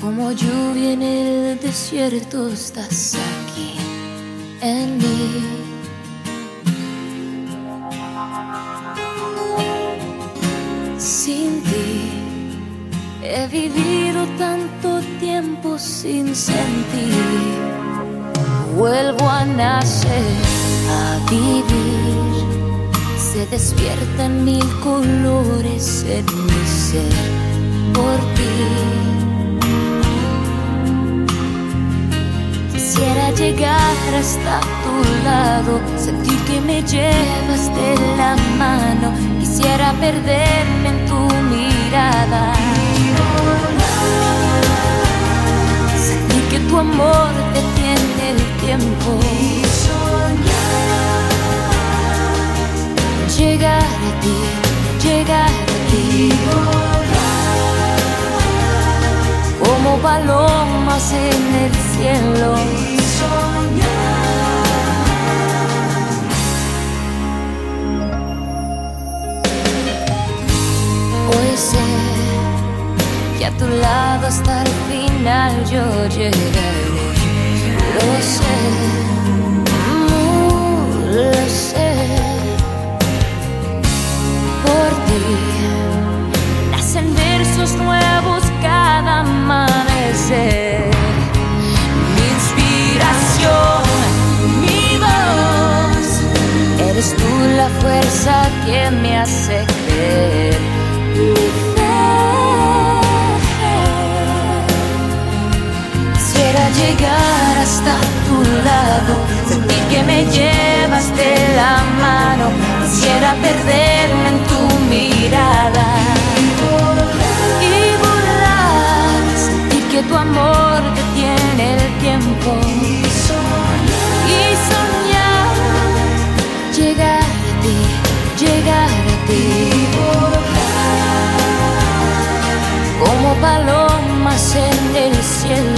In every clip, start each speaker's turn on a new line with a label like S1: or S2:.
S1: Como lluvia en el desierto estás aquí en mí. Sin ti he vivido tanto tiempo sin sentir. Vuelvo a nacer, a vivir. Se despiertan mil colores en mi ser por ti. Quisiera llegar hasta tu lado, sentir que me llevas de la mano. Quisiera perderme en tu mirada. Sentir que tu amor detiene el tiempo. Llegar a ti, llegar a ti. Como palomas en el cielo. Hoy sé que a tu lado hasta el final yo llegaré. Lo sé, lo sé. Que me hace creer. Quisiera llegar hasta tu lado, sentir que me llevas de la mano. Quisiera perderme en tu mirada y volar, sentir que tu amor detiene el tiempo llegar a ti. Como palomas en el cielo.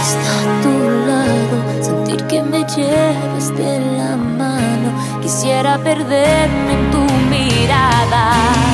S1: Hasta tu lado, sentir que me lleves de la mano. Quisiera perderme en tu mirada.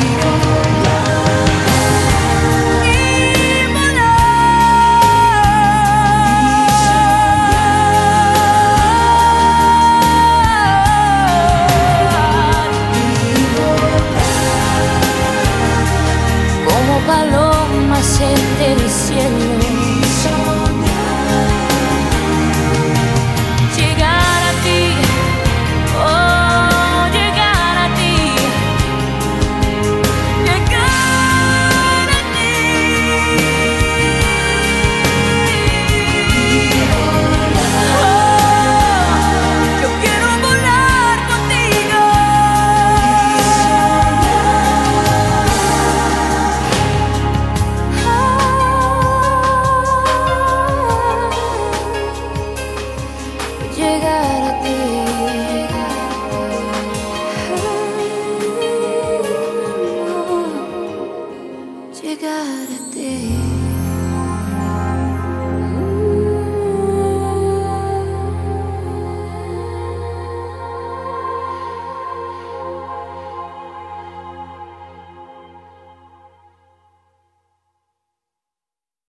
S1: Llegar a ti.